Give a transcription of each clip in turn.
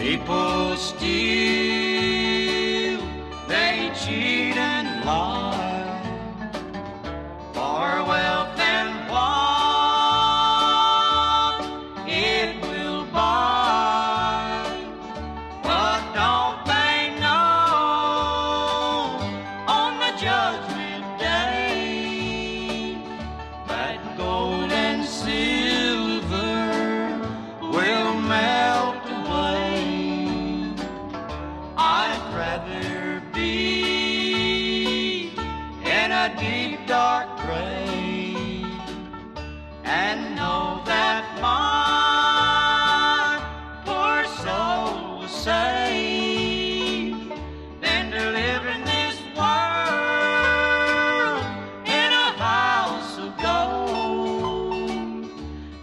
People steal, they cheat and lie for wealth and what it will buy. But don't they know on the judgment day that gold a deep dark grave and know that my poor soul was saved than to live in this world in a house of gold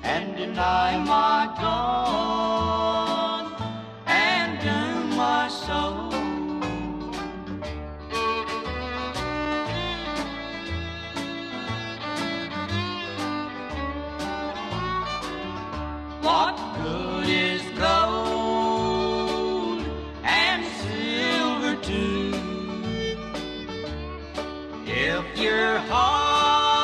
and deny my God and doom my soul. What good is gold and silver too if your heart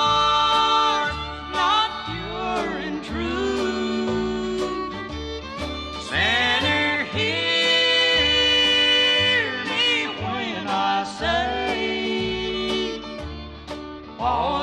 not pure and true? Sinner, hear me when I say, fall